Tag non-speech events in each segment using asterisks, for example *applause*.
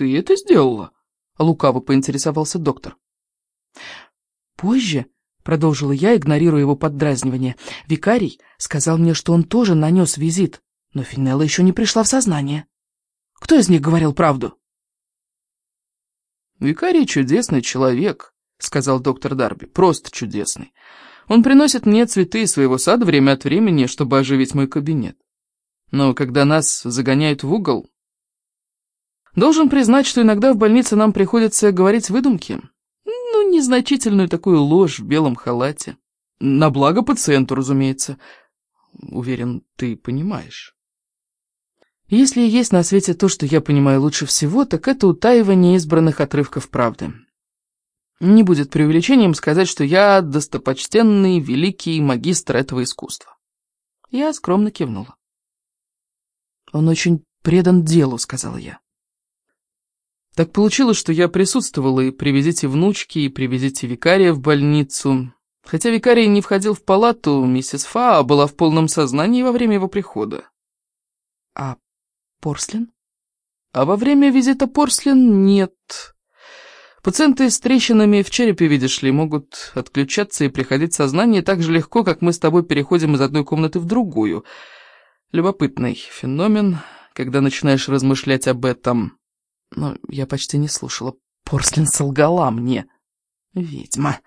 ты это сделала?» — лукаво поинтересовался доктор. «Позже», — продолжила я, игнорируя его поддразнивание, — «викарий сказал мне, что он тоже нанес визит, но Финелла еще не пришла в сознание. Кто из них говорил правду?» «Викарий чудесный человек», — сказал доктор Дарби, — «просто чудесный. Он приносит мне цветы из своего сада время от времени, чтобы оживить мой кабинет. Но когда нас загоняют в угол... Должен признать, что иногда в больнице нам приходится говорить выдумки. Ну, незначительную такую ложь в белом халате. На благо пациенту, разумеется. Уверен, ты понимаешь. Если есть на свете то, что я понимаю лучше всего, так это утаивание избранных отрывков правды. Не будет преувеличением сказать, что я достопочтенный великий магистр этого искусства. Я скромно кивнула. «Он очень предан делу», — сказала я. Так получилось, что я присутствовала и при визите внучки, и при визите викария в больницу. Хотя викарий не входил в палату, миссис Фа была в полном сознании во время его прихода. А Порслин? А во время визита Порслин нет. Пациенты с трещинами в черепе, видишь ли, могут отключаться и приходить в сознание так же легко, как мы с тобой переходим из одной комнаты в другую. Любопытный феномен, когда начинаешь размышлять об этом. Но я почти не слушала. Порслин солгала мне. Ведьма.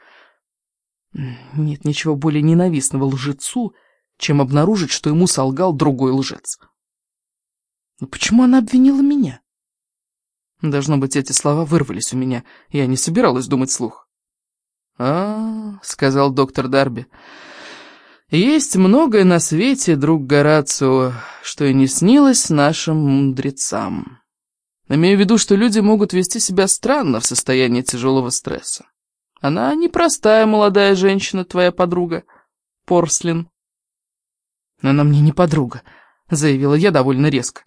Нет ничего более ненавистного лжецу, чем обнаружить, что ему солгал другой лжец. Но почему она обвинила меня? Должно быть, эти слова вырвались у меня. Я не собиралась думать слух. «А, — сказал доктор Дарби, — есть многое на свете, друг Горацио, что и не снилось нашим мудрецам. Имею в виду, что люди могут вести себя странно в состоянии тяжелого стресса. Она непростая молодая женщина, твоя подруга, Порслин. Она мне не подруга, — заявила я довольно резко.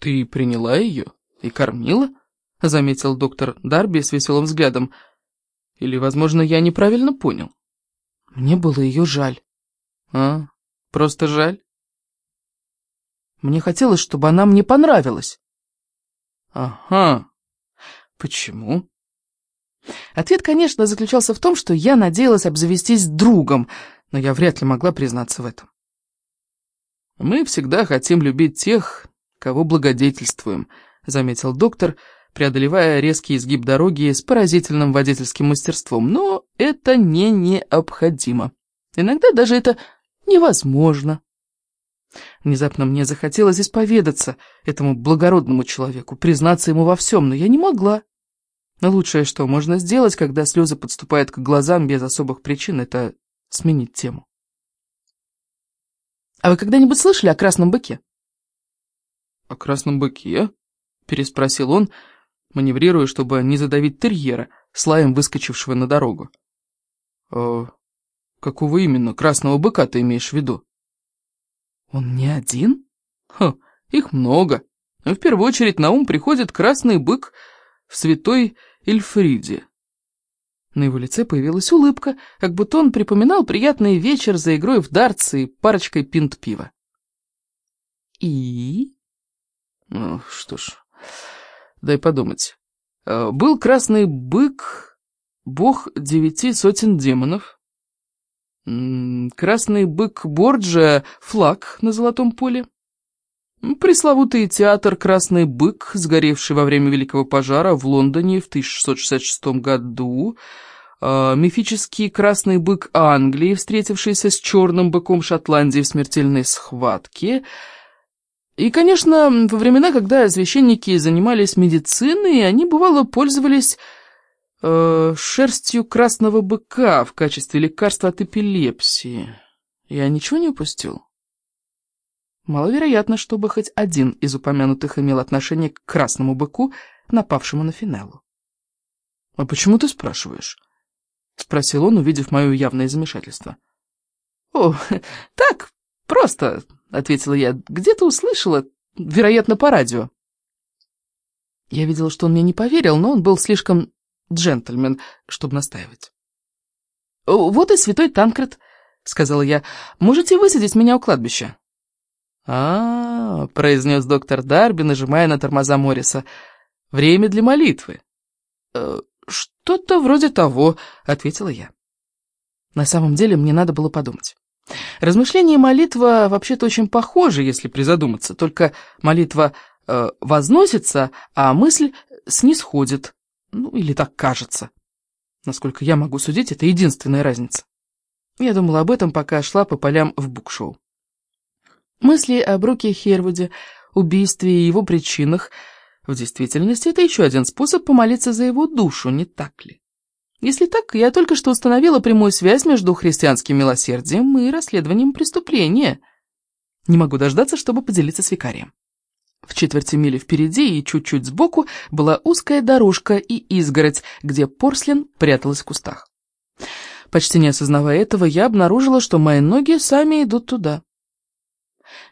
«Ты приняла ее и кормила?» — заметил доктор Дарби с веселым взглядом. «Или, возможно, я неправильно понял?» Мне было ее жаль. «А, просто жаль?» Мне хотелось, чтобы она мне понравилась. «Ага. Почему?» Ответ, конечно, заключался в том, что я надеялась обзавестись другом, но я вряд ли могла признаться в этом. «Мы всегда хотим любить тех, кого благодетельствуем», — заметил доктор, преодолевая резкий изгиб дороги с поразительным водительским мастерством. «Но это не необходимо. Иногда даже это невозможно». Внезапно мне захотелось исповедаться этому благородному человеку, признаться ему во всем, но я не могла. Но лучшее, что можно сделать, когда слезы подступают к глазам без особых причин, это сменить тему. «А вы когда-нибудь слышали о красном быке?» «О красном быке?» — переспросил он, маневрируя, чтобы не задавить терьера, слаем выскочившего на дорогу. «Э, «Какого именно красного быка ты имеешь в виду?» «Он не один?» «Ха, их много. В первую очередь на ум приходит красный бык в святой Эльфриде». На его лице появилась улыбка, как будто он припоминал приятный вечер за игрой в дартс и парочкой пинт пива. «И?» Ну, что ж, дай подумать. Э, был красный бык, бог девяти сотен демонов. Красный бык Борджа — флаг на золотом поле. Пресловутый театр «Красный бык», сгоревший во время Великого пожара в Лондоне в 1666 году. Э, мифический «Красный бык» Англии, встретившийся с черным быком Шотландии в смертельной схватке — и, конечно, во времена, когда священники занимались медициной, они, бывало, пользовались э, шерстью красного быка в качестве лекарства от эпилепсии. Я ничего не упустил? Маловероятно, чтобы хоть один из упомянутых имел отношение к красному быку, напавшему на Финеллу. «А почему ты спрашиваешь?» — спросил он, увидев мое явное замешательство. «О, *laughs* так, просто — ответила я. «Где-то услышала, вероятно, по радио». Я видела, что он мне не поверил, но он был слишком джентльмен, чтобы настаивать. «Вот и святой Танкред», — сказала я. «Можете высадить меня у кладбища?» а, -а, -а произнес доктор Дарби, нажимая на тормоза Морриса. «Время для молитвы». «Э, «Что-то вроде того», — ответила я. На самом деле мне надо было подумать. Размышление и молитва вообще-то очень похожи, если призадуматься, только молитва э, возносится, а мысль снисходит. Ну, или так кажется. Насколько я могу судить, это единственная разница. Я думала об этом, пока шла по полям в букшоу. Мысли о Бруке Хервуде, убийстве и его причинах в действительности это еще один способ помолиться за его душу, не так ли? Если так, я только что установила прямую связь между христианским милосердием и расследованием преступления. Не могу дождаться, чтобы поделиться с викарием. В четверти мили впереди и чуть-чуть сбоку была узкая дорожка и изгородь, где Порслин пряталась в кустах. Почти не осознавая этого, я обнаружила, что мои ноги сами идут туда.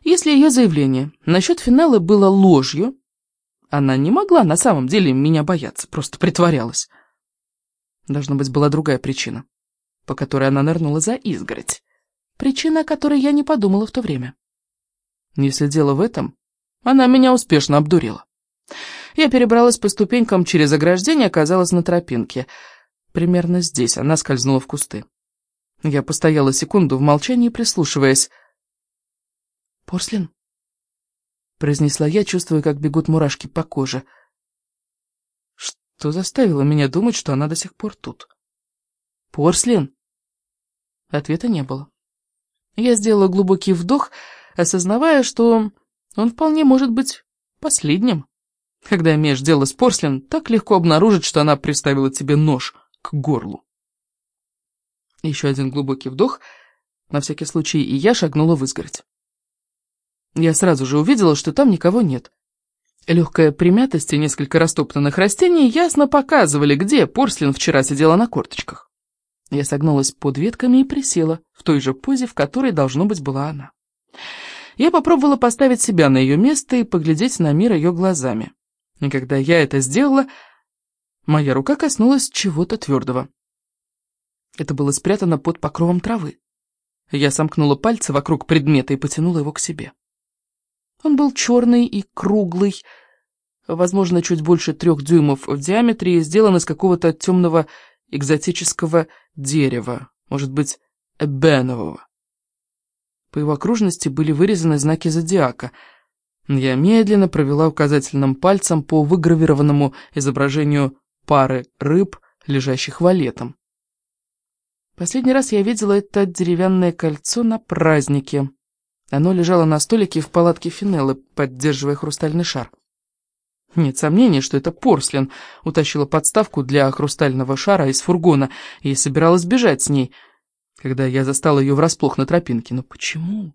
Если ее заявление насчет финала было ложью, она не могла на самом деле меня бояться, просто притворялась. Должно быть, была другая причина, по которой она нырнула за изгородь. Причина, о которой я не подумала в то время. Если дело в этом, она меня успешно обдурила. Я перебралась по ступенькам через ограждение, оказалась на тропинке. Примерно здесь она скользнула в кусты. Я постояла секунду в молчании, прислушиваясь. «Порслин?» — произнесла я, чувствуя, как бегут мурашки по коже. Что заставило меня думать, что она до сих пор тут? «Порслин?» Ответа не было. Я сделала глубокий вдох, осознавая, что он вполне может быть последним. Когда имеешь дело с Порслин, так легко обнаружить, что она приставила тебе нож к горлу. Еще один глубокий вдох, на всякий случай, и я шагнула в изгородь. Я сразу же увидела, что там никого нет. Легкая примятость и несколько растоптанных растений ясно показывали, где Порслин вчера сидела на корточках. Я согнулась под ветками и присела, в той же позе, в которой, должно быть, была она. Я попробовала поставить себя на ее место и поглядеть на мир ее глазами. И когда я это сделала, моя рука коснулась чего-то твердого. Это было спрятано под покровом травы. Я сомкнула пальцы вокруг предмета и потянула его к себе. Он был черный и круглый, возможно, чуть больше трех дюймов в диаметре и сделан из какого-то темного экзотического дерева, может быть, эбенового. По его окружности были вырезаны знаки зодиака. Я медленно провела указательным пальцем по выгравированному изображению пары рыб, лежащих валетом. Последний раз я видела это деревянное кольцо на празднике. Оно лежало на столике в палатке Финеллы, поддерживая хрустальный шар. Нет сомнений, что это Порслин утащила подставку для хрустального шара из фургона и собиралась бежать с ней — когда я застала ее врасплох на тропинке. Но почему?